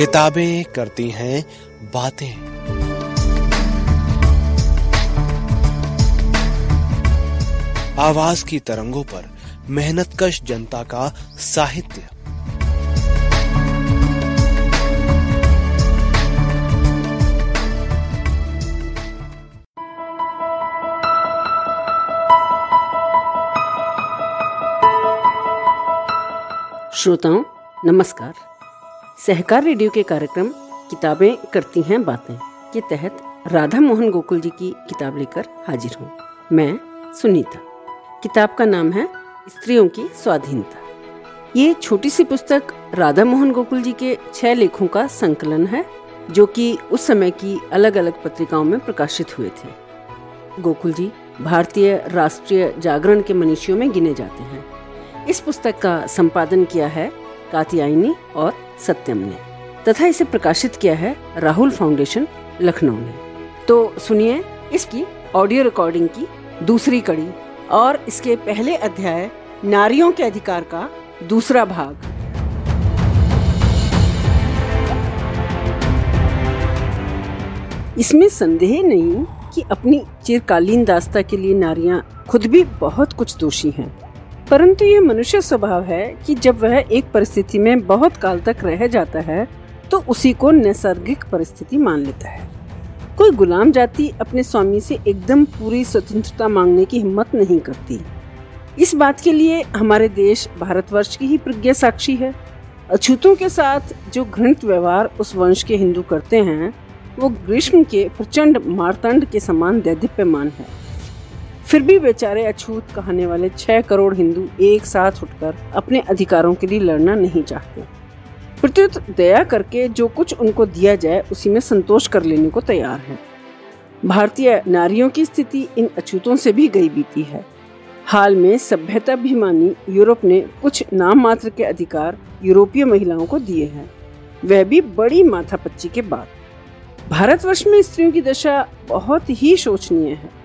किताबें करती हैं बातें। आवाज़ की तरंगों पर मेहनतकश जनता का साहित्य। श्रोताओं नमस्कार। सहकार रेडियो के कार्यक्रम किताबें करती हैं बातें के तहत राधा मोहन गोकुल जी की किताब लेकर हाजिर हूँ। मैं सुनीता। किताब का नाम है स्त्रियों की स्वाधीनता। ये छोटी सी पुस्तक राधा मोहन गोकुल जी के छह लेखों का संकलन है, जो कि उस समय की अलग अलग पत्रिकाओं में प्रकाशित हुए थे। गोकुल जी भारतीय राष्ट्रीय जागरण के मनीषियों में गिने जाते हैं। इस पुस्तक का संपादन किया है कातियायनी और सत्यम ने, तथा इसे प्रकाशित किया है राहुल फाउंडेशन, लखनऊ ने। तो सुनिए इसकी ऑडियो रिकॉर्डिंग की दूसरी कड़ी और इसके पहले अध्याय, नारियों के अधिकार का दूसरा भाग। इसमें संदेह नहीं कि अपनी चिरकालीन दास्ता के लिए नारियाँ खुद भी बहुत कुछ दोषी हैं। परंतु यह मनुष्य स्वभाव है कि जब वह एक परिस्थिति में बहुत काल तक रह जाता है तो उसी को नैसर्गिक परिस्थिति मान लेता है। कोई गुलाम जाति अपने स्वामी से एकदम पूरी स्वतंत्रता मांगने की हिम्मत नहीं करती। इस बात के लिए हमारे देश भारतवर्ष की ही प्रज्ञा साक्षी है। अछूतों के साथ जो घृणित व्यवहार उस वंश के हिंदू करते हैं, वो ग्रीष्म के प्रचंड मारतंड के समान दैदिप्यमान है। फिर भी बेचारे अछूत कहने वाले छह करोड़ हिंदू एक साथ उठकर अपने अधिकारों के लिए लड़ना नहीं चाहते। प्रत्युत दया करके जो कुछ उनको दिया जाए, उसी में संतोष कर लेने को तैयार है। भारतीय नारियों की स्थिति इन अछूतों से भी गई बीती है। हाल में सभ्यताभिमानी यूरोप ने कुछ नाम मात्र के अधिकार यूरोपीय महिलाओं को दिए हैं। वह भी बड़ी माथापच्ची के बाद। भारतवर्ष में स्त्रियों की दशा बहुत ही शोचनीय है।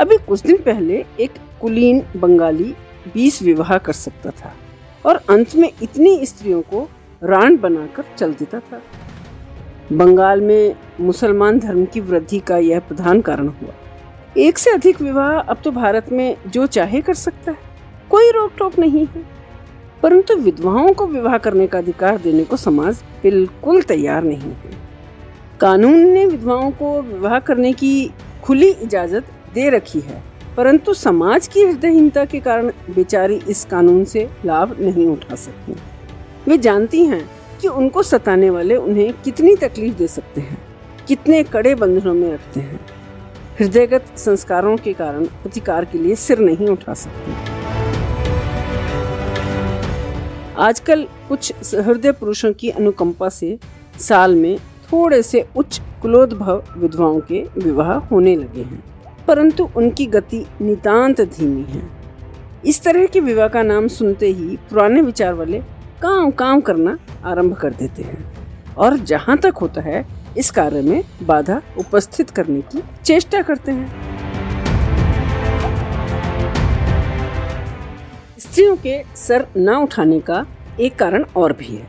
अभी कुछ दिन पहले एक कुलीन बंगाली बीस विवाह कर सकता था और अंत में इतनी स्त्रियों को रान बनाकर चल देता था। बंगाल में मुसलमान धर्म की वृद्धि का यह प्रधान कारण हुआ। एक से अधिक विवाह अब तो भारत में जो चाहे कर सकता है, कोई रोक टोक नहीं है। परंतु विधवाओं को विवाह करने का अधिकार देने को समाज बिल्कुल तैयार नहीं है। कानून ने विधवाओं को विवाह करने की खुली इजाज़त दे रखी है। परंतु समाज की हृदयहीनता के कारण बेचारी इस कानून से लाभ नहीं उठा सकती। वे जानती हैं कि उनको सताने वाले उन्हें कितनी तकलीफ़ दे सकते हैं, कितने कड़े बंधनों में रखते हैं। हृदयगत संस्कारों के कारण प्रतिकार के लिए सिर नहीं उठा सकते। आजकल कुछ हृदय पुरुषों की अनुकंपा से साल में थोड़े से उच्च कुलोद्भव विधवाओं के विवाह होने लगे हैं। परंतु उनकी गति नितांत धीमी है। इस तरह के विवाह का नाम सुनते ही पुराने विचार वाले काम काम करना आरंभ कर देते हैं और जहाँ तक होता है, इस कार्य में बाधा उपस्थित करने की चेष्टा करते हैं। स्त्रियों के सर न उठाने का एक कारण और भी है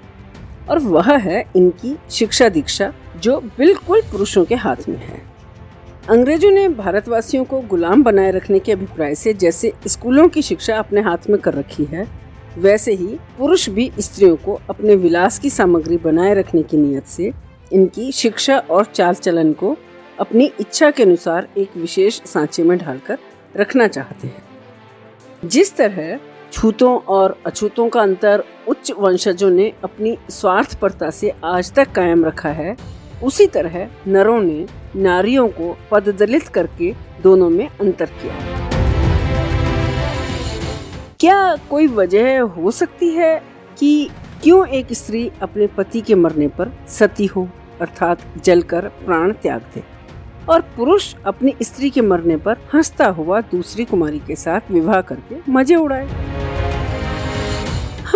और वह है इनकी शिक्षा दीक्षा जो बिल्कुल पुरुषों के हाथ में है। अंग्रेज़ों ने भारतवासियों को गुलाम बनाए रखने के अभिप्राय से जैसे स्कूलों की शिक्षा अपने हाथ में कर रखी है, वैसे ही पुरुष भी स्त्रियों को अपने विलास की सामग्री बनाए रखने की नियत से इनकी शिक्षा और चाल चलन को अपनी इच्छा के अनुसार एक विशेष सांचे में ढालकर रखना चाहते हैं। जिस तरह छूतों और अछूतों का अंतर उच्च वंशजों ने अपनी स्वार्थपरता से आज तक कायम रखा है उसी तरह नरों ने नारियों को पददलित करके दोनों में अंतर किया। क्या कोई वजह हो सकती है कि क्यों एक स्त्री अपने पति के मरने पर सती हो, अर्थात जलकर प्राण त्याग दे, और पुरुष अपनी स्त्री के मरने पर हंसता हुआ दूसरी कुमारी के साथ विवाह करके मज़े उड़ाए?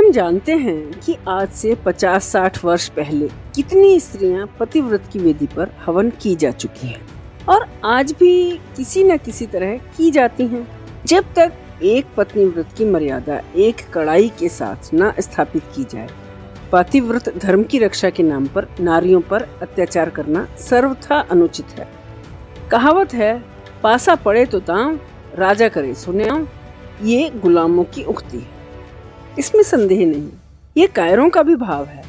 हम जानते हैं कि आज से 50-60 वर्ष पहले कितनी स्त्रियाँ पतिव्रत की वेदी पर हवन की जा चुकी हैं और आज भी किसी न किसी तरह की जाती हैं। जब तक एक पत्नी व्रत की मर्यादा, एक कड़ाई के साथ न स्थापित की जाए, पतिव्रत धर्म की रक्षा के नाम पर नारियों पर अत्याचार करना सर्वथा अनुचित है। कहावत है, पासा पड़े तो दाम राजा करे सुने ये गुलामों की उक्ति है। इसमें संदेह नहीं। ये कायरों का भी भाव है।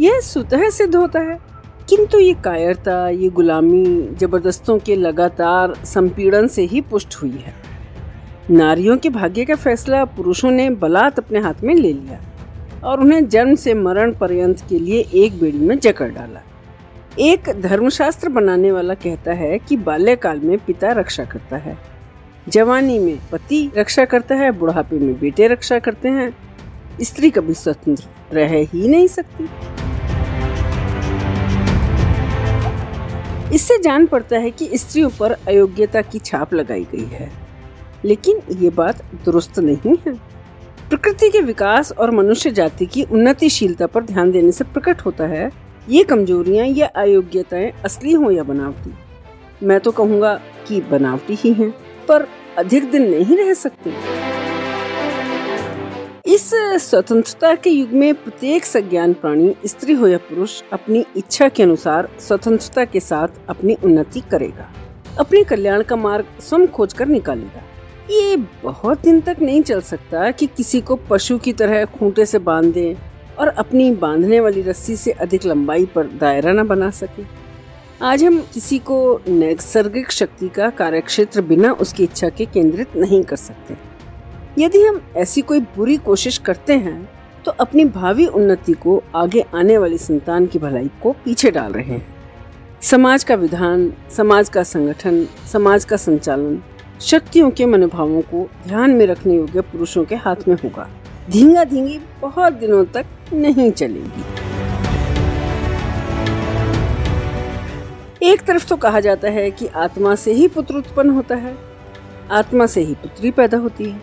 यह स्वतः सिद्ध होता है। किंतु ये कायरता, ये गुलामी जबरदस्तों के लगातार संपीड़न से ही पुष्ट हुई है। नारियों के भाग्य का फैसला पुरुषों ने बलात् अपने हाथ में ले लिया और उन्हें जन्म से मरण पर्यंत के लिए एक बेड़ी में जकड़ डाला। एक धर्मशास्त्र बनाने वाला कहता है कि बाल्यकाल में पिता रक्षा करता है। जवानी में पति रक्षा करता है बुढ़ापे में बेटे रक्षा करते हैं। स्त्री कभी स्वतंत्र रह ही नहीं सकती। इससे जान पड़ता है कि स्त्रियों पर अयोग्यता की छाप लगाई गई है। लेकिन ये बात दुरुस्त नहीं है। प्रकृति के विकास और मनुष्य जाति की उन्नतिशीलता पर ध्यान देने से प्रकट होता है ये कमजोरियाँ या अयोग्यताएँ असली हो या बनावटी। मैं तो कहूँगा कि बनावटी ही हैं, पर अधिक दिन नहीं रह सकते। इस स्वतंत्रता के युग में प्रत्येक सज्ञान प्राणी, स्त्री हो या पुरुष, अपनी इच्छा के अनुसार स्वतंत्रता के साथ अपनी उन्नति करेगा। अपने कल्याण का मार्ग स्वयं खोज कर निकालेगा। ये बहुत दिन तक नहीं चल सकता कि किसी को पशु की तरह खूंटे से बाँध दे और अपनी बांधने वाली रस्सी से अधिक लंबाई पर दायरा न बना सके। आज हम किसी को नैसर्गिक शक्ति का कार्यक्षेत्र बिना उसकी इच्छा के केंद्रित नहीं कर सकते। यदि हम ऐसी कोई बुरी कोशिश करते हैं तो अपनी भावी उन्नति को आगे आने वाली संतान की भलाई को पीछे डाल रहे हैं। समाज का विधान, समाज का संगठन, समाज का संचालन, शक्तियों के मनोभावों को ध्यान में रखने योग्य पुरुषों के हाथ में होगा। धींगा धींगी बहुत दिनों तक नहीं चलेगी। एक तरफ़ तो कहा जाता है कि आत्मा से ही पुत्र उत्पन्न होता है, आत्मा से ही पुत्री पैदा होती है,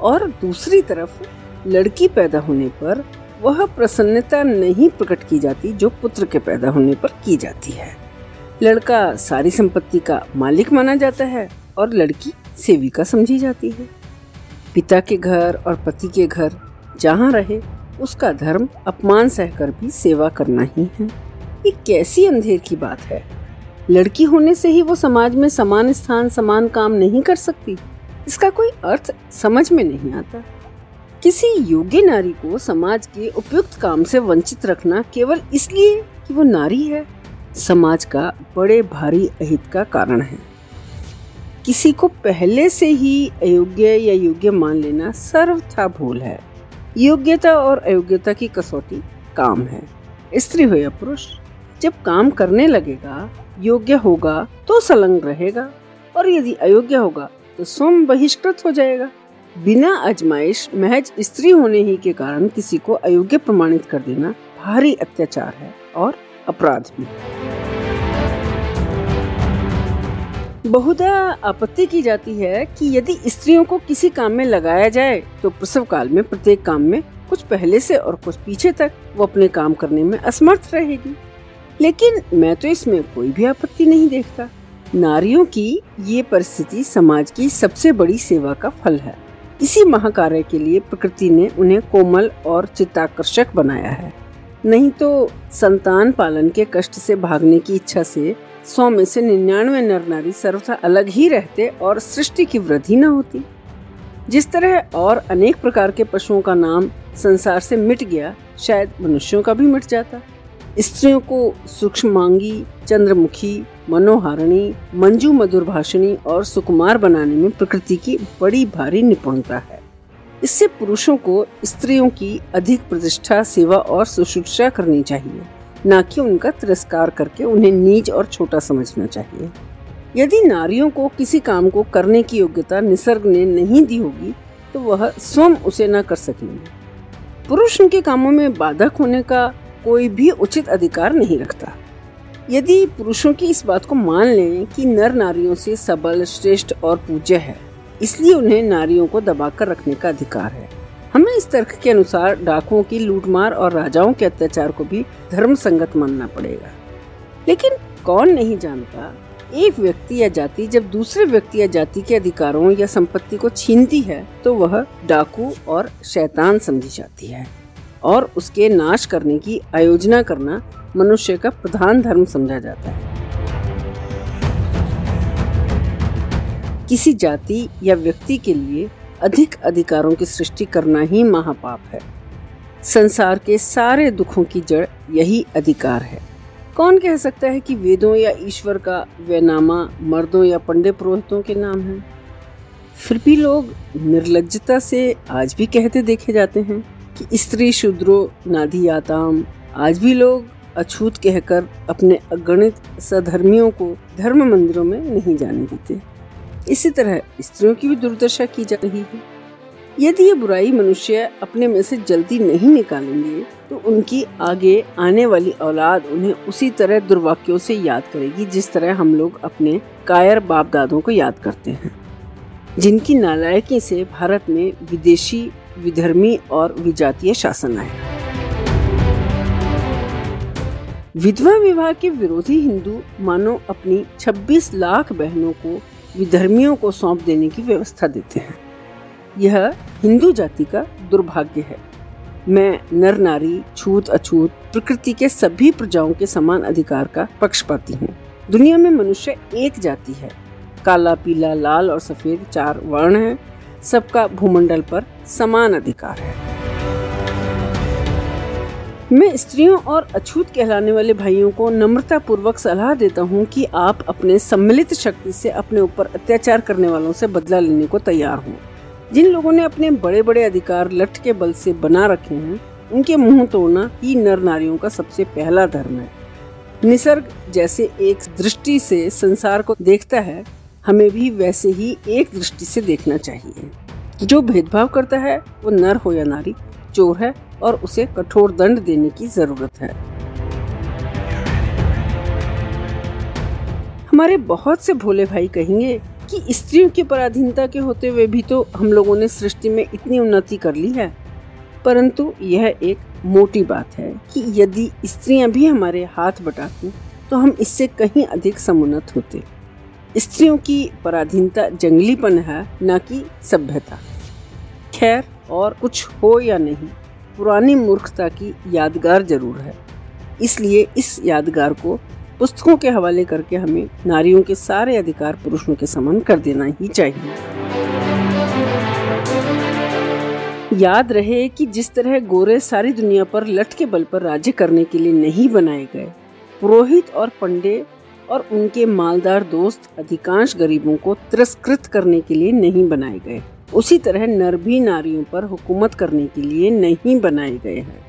और दूसरी तरफ़ लड़की पैदा होने पर वह प्रसन्नता नहीं प्रकट की जाती जो पुत्र के पैदा होने पर की जाती है। लड़का सारी संपत्ति का मालिक माना जाता है और लड़की सेविका समझी जाती है। पिता के घर और पति के घर जहाँ रहे, उसका धर्म अपमान सहकर भी सेवा करना ही है। ये कैसी अंधेर की बात है? लड़की होने से ही वो समाज में समान स्थान, समान काम नहीं कर सकती। इसका कोई अर्थ समझ में नहीं आता। किसी योग्य नारी को समाज के उपयुक्त काम से वंचित रखना केवल इसलिए कि वो नारी है। समाज का बड़े भारी अहित का कारण है। किसी को पहले से ही अयोग्य या योग्य मान लेना सर्वथा भूल है। योग्यता और अयोग्यता की कसौटी काम है। स्त्री हो या पुरुष, जब काम करने लगेगा योग्य होगा तो संलग्न रहेगा, और यदि अयोग्य होगा तो स्वयं बहिष्कृत हो जाएगा। बिना अजमाइश, महज स्त्री होने ही के कारण किसी को अयोग्य प्रमाणित कर देना भारी अत्याचार है और अपराध भी। बहुधा आपत्ति की जाती है कि यदि स्त्रियों को किसी काम में लगाया जाए तो प्रसव काल में, प्रत्येक काम में कुछ पहले से और कुछ पीछे तक वो अपने काम करने में असमर्थ रहेगी। लेकिन मैं तो इसमें कोई भी आपत्ति नहीं देखता। नारियों की ये परिस्थिति समाज की सबसे बड़ी सेवा का फल है। इसी महाकार्य के लिए प्रकृति ने उन्हें कोमल और चित्ताकर्षक बनाया है। नहीं तो संतान पालन के कष्ट से भागने की इच्छा से सौ में से निन्यानवे नर नारी सर्वथा अलग ही रहते और सृष्टि की वृद्धि न होती। जिस तरह और अनेक प्रकार के पशुओं का नाम संसार से मिट गया, शायद मनुष्यों का भी मिट जाता। स्त्रियों को सूक्ष्म मांगी चंद्रमुखी, मनोहारिणी, मंजू मधुर भाषणी और सुकुमार बनाने में प्रकृति की बड़ी भारी निपुणता है। इससे पुरुषों को स्त्रियों की अधिक प्रतिष्ठा, सेवा और सुश्रूषा करनी चाहिए, न कि उनका तिरस्कार करके उन्हें नीच और छोटा समझना चाहिए। यदि नारियों को किसी काम को करने की योग्यता निसर्ग ने नहीं दी होगी तो वह स्वयं उसे न कर सकेंगे। पुरुष उनके कामों में बाधक होने का कोई भी उचित अधिकार नहीं रखता। यदि पुरुषों की इस बात को मान लें कि नर नारियों से सबल, श्रेष्ठ और पूज्य है, इसलिए उन्हें नारियों को दबाकर रखने का अधिकार है। हमें इस तर्क के अनुसार डाकुओं की लूटमार और राजाओं के अत्याचार को भी धर्म संगत मानना पड़ेगा। लेकिन कौन नहीं जानता, एक व्यक्ति या जाति जब दूसरे व्यक्ति या जाति के अधिकारों या संपत्ति को छीनती है तो वह डाकू और शैतान समझी जाती है। और उसके नाश करने की आयोजना करना मनुष्य का प्रधान धर्म समझा जाता है। किसी जाति या व्यक्ति के लिए अधिक अधिकारों की सृष्टि करना ही महापाप है। संसार के सारे दुखों की जड़ यही अधिकार है। कौन कह सकता है कि वेदों या ईश्वर का वैनामा मर्दों या पंडे पुरोहितों के नाम है? फिर भी लोग निर्लजता से आज भी कहते देखे जाते हैं। कि स्त्री शूद्रो नाधियाताम। आज भी लोग अछूत कहकर अपने अगणित सधर्मियों को धर्म मंदिरों में नहीं जाने देते। इसी तरह स्त्रियों की भी दुर्दशा की जा रही है। यदि ये बुराई मनुष्य अपने में से जल्दी नहीं निकालेंगे तो उनकी आगे आने वाली औलाद उन्हें उसी तरह दुर्वाक्यों से याद करेगी, जिस तरह हम लोग अपने कायर बाप दादों को याद करते हैं। जिनकी नालायकी से भारत में विदेशी विधर्मी और विजातीय शासन आया विधवा विवाह के विरोधी हिंदू मानो अपनी 26 लाख बहनों को विधर्मियों को सौंप देने की व्यवस्था देते हैं। यह हिंदू जाति का दुर्भाग्य है। मैं नर नारी, छूत अछूत, प्रकृति के सभी प्रजाओं के समान अधिकार का पक्षपाती हूँ। दुनिया में मनुष्य एक जाति है। काला, पीला, लाल और सफ़ेद चार वर्ण हैं। सबका भूमंडल पर समान अधिकार है। मैं स्त्रियों और अछूत कहलाने वाले भाइयों को नम्रता पूर्वक सलाह देता हूँ कि आप अपने सम्मिलित शक्ति से अपने ऊपर अत्याचार करने वालों से बदला लेने को तैयार हों। जिन लोगों ने अपने बड़े बड़े अधिकार लठ के बल से बना रखे हैं, उनके मुँह तोड़ना ही नर नारियों का सबसे पहला धर्म है। निसर्ग जैसे एक दृष्टि से संसार को देखता है हमें भी वैसे ही एक दृष्टि से देखना चाहिए। जो भेदभाव करता है, वो नर हो या नारी, चोर है और उसे कठोर दंड देने की ज़रूरत है। हमारे बहुत से भोले भाई कहेंगे कि स्त्रियों की पराधीनता के होते हुए भी तो हम लोगों ने सृष्टि में इतनी उन्नति कर ली है। परंतु यह एक मोटी बात है कि यदि स्त्रियाँ भी हमारे हाथ बटाती तो हम इससे कहीं अधिक समुन्नत होते। स्त्रियों की पराधीनता जंगलीपन है, न कि सभ्यता। खैर, और कुछ हो या नहीं, पुरानी मूर्खता की यादगार ज़रूर है। इसलिए इस यादगार को पुस्तकों के हवाले करके हमें नारियों के सारे अधिकार पुरुषों के समान कर देना ही चाहिए। याद रहे कि जिस तरह गोरे सारी दुनिया पर लठ के बल पर राज्य करने के लिए नहीं बनाए गए, पुरोहित और पंडे और उनके मालदार दोस्त अधिकांश गरीबों को तिरस्कृत करने के लिए नहीं बनाए गए। उसी तरह नर भी नारियों पर हुकूमत करने के लिए नहीं बनाए गए हैं।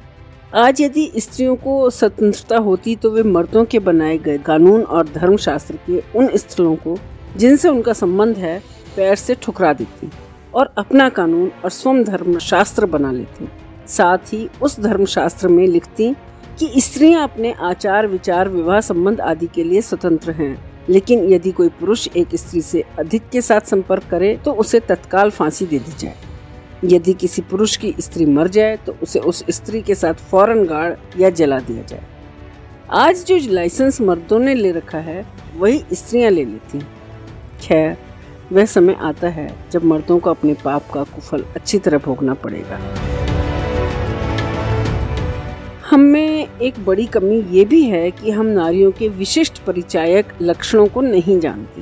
आज यदि स्त्रियों को स्वतंत्रता होती तो वे मर्दों के बनाए गए कानून और धर्मशास्त्र के उन स्थलों को, जिनसे उनका संबंध है, पैर से ठुकरा देती और अपना कानून और स्वयं धर्म शास्त्र बना लेती। साथ ही उस धर्मशास्त्र में लिखती कि स्त्रियाँ अपने आचार, विचार, विवाह संबंध आदि के लिए स्वतंत्र हैं। लेकिन यदि कोई पुरुष एक स्त्री से अधिक के साथ संपर्क करे तो उसे तत्काल फांसी दे दी जाए। यदि किसी पुरुष की स्त्री मर जाए तो उसे उस स्त्री के साथ फ़ौरन गाड़ या जला दिया जाए। आज जो लाइसेंस मर्दों ने ले रखा है, वही स्त्रियाँ ले लेती खैर, वह समय आता है जब मर्दों को अपने पाप का कुफल अच्छी तरह भोगना पड़ेगा। हम एक बड़ी कमी ये भी है कि हम नारियों के विशिष्ट परिचायक लक्षणों को नहीं जानते।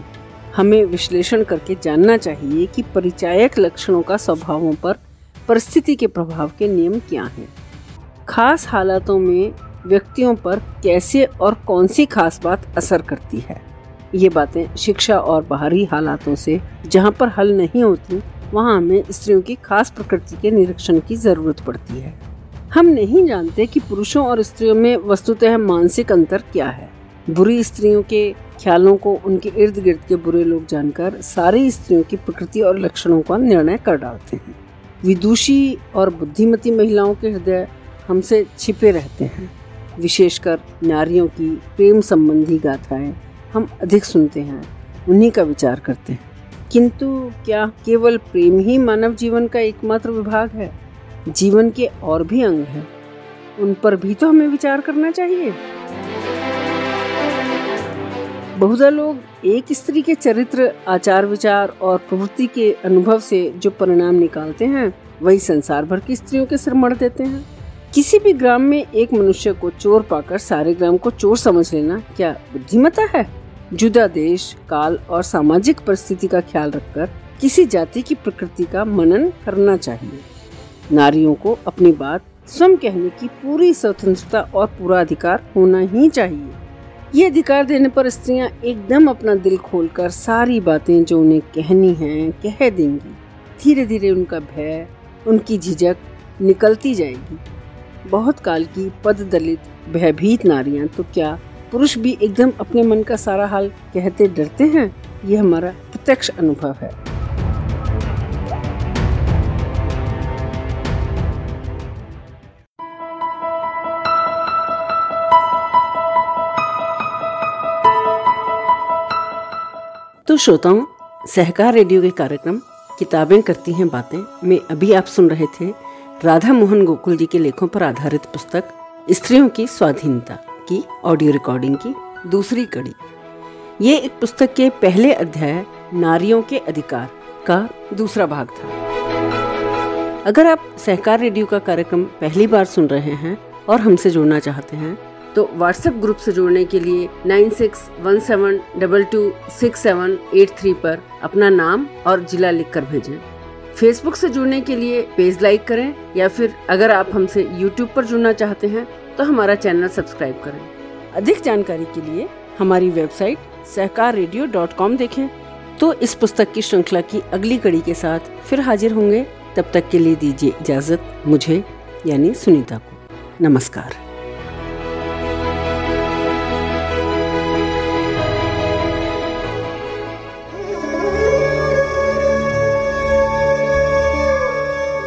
हमें विश्लेषण करके जानना चाहिए कि परिचायक लक्षणों का स्वभावों पर परिस्थिति के प्रभाव के नियम क्या हैं। खास हालातों में व्यक्तियों पर कैसे और कौन सी खास बात असर करती है? ये बातें शिक्षा और बाहरी हालातों से जहाँ पर हल नहीं होती, वहाँ हमें स्त्रियों की खास प्रकृति के निरीक्षण की ज़रूरत पड़ती है। हम नहीं जानते कि पुरुषों और स्त्रियों में वस्तुतः मानसिक अंतर क्या है। बुरी स्त्रियों के ख्यालों को उनके इर्द गिर्द के बुरे लोग जानकर सारी स्त्रियों की प्रकृति और लक्षणों का निर्णय कर डालते हैं। विदुषी और बुद्धिमती महिलाओं के हृदय हमसे छिपे रहते हैं। विशेषकर नारियों की प्रेम संबंधी गाथाएँ हम अधिक सुनते हैं, उन्हीं का विचार करते हैं। किंतु क्या केवल प्रेम ही मानव जीवन का एकमात्र विभाग है? जीवन के और भी अंग हैं। उन पर भी तो हमें विचार करना चाहिए। बहुधा लोग एक स्त्री के चरित्र आचार विचार और प्रवृत्ति के अनुभव से जो परिणाम निकालते हैं, वही संसार भर की स्त्रियों के सिर मर देते हैं। किसी भी ग्राम में एक मनुष्य को चोर पाकर सारे ग्राम को चोर समझ लेना क्या बुद्धिमता है? जुदा देश, काल और सामाजिक परिस्थिति का ख्याल रखकर किसी जाति की प्रकृति का मनन करना चाहिए। नारियों को अपनी बात स्वयं कहने की पूरी स्वतंत्रता और पूरा अधिकार होना ही चाहिए। ये अधिकार देने पर स्त्रियाँ एकदम अपना दिल खोलकर सारी बातें जो उन्हें कहनी हैं, कह देंगी। धीरे धीरे उनका भय, उनकी झिझक निकलती जाएगी। बहुत काल की पद दलित भयभीत नारियाँ तो क्या पुरुष भी एकदम अपने मन का सारा हाल कहते डरते हैं? यह हमारा प्रत्यक्ष अनुभव है। तो श्रोताओं, सहकार रेडियो के कार्यक्रम, किताबें करती हैं बातें, में अभी आप सुन रहे थे राधा मोहन गोकुल जी के लेखों पर आधारित पुस्तक, स्त्रियों की स्वाधीनता की ऑडियो रिकॉर्डिंग की दूसरी कड़ी। ये एक पुस्तक के पहले अध्याय, नारियों के अधिकार, का दूसरा भाग था। अगर आप सहकार रेडियो का कार्यक्रम पहली बार सुन रहे हैं और हमसे जुड़ना चाहते हैं तो व्हाट्सएप ग्रुप से जुड़ने के लिए nine six one seven double two six seven eight three पर अपना नाम और जिला लिख कर भेजें। फेसबुक से जुड़ने के लिए पेज लाइक करें या फिर अगर आप हमसे यूट्यूब पर जुड़ना चाहते हैं तो हमारा चैनल सब्सक्राइब करें। अधिक जानकारी के लिए हमारी website Sahkar radio dot com देखें। तो इस पुस्तक की श्रृंखला की अगली कड़ी के साथ फिर हाजिर होंगे। तब तक के लिए दीजिए इजाज़त मुझे, यानी सुनीता को। नमस्कार।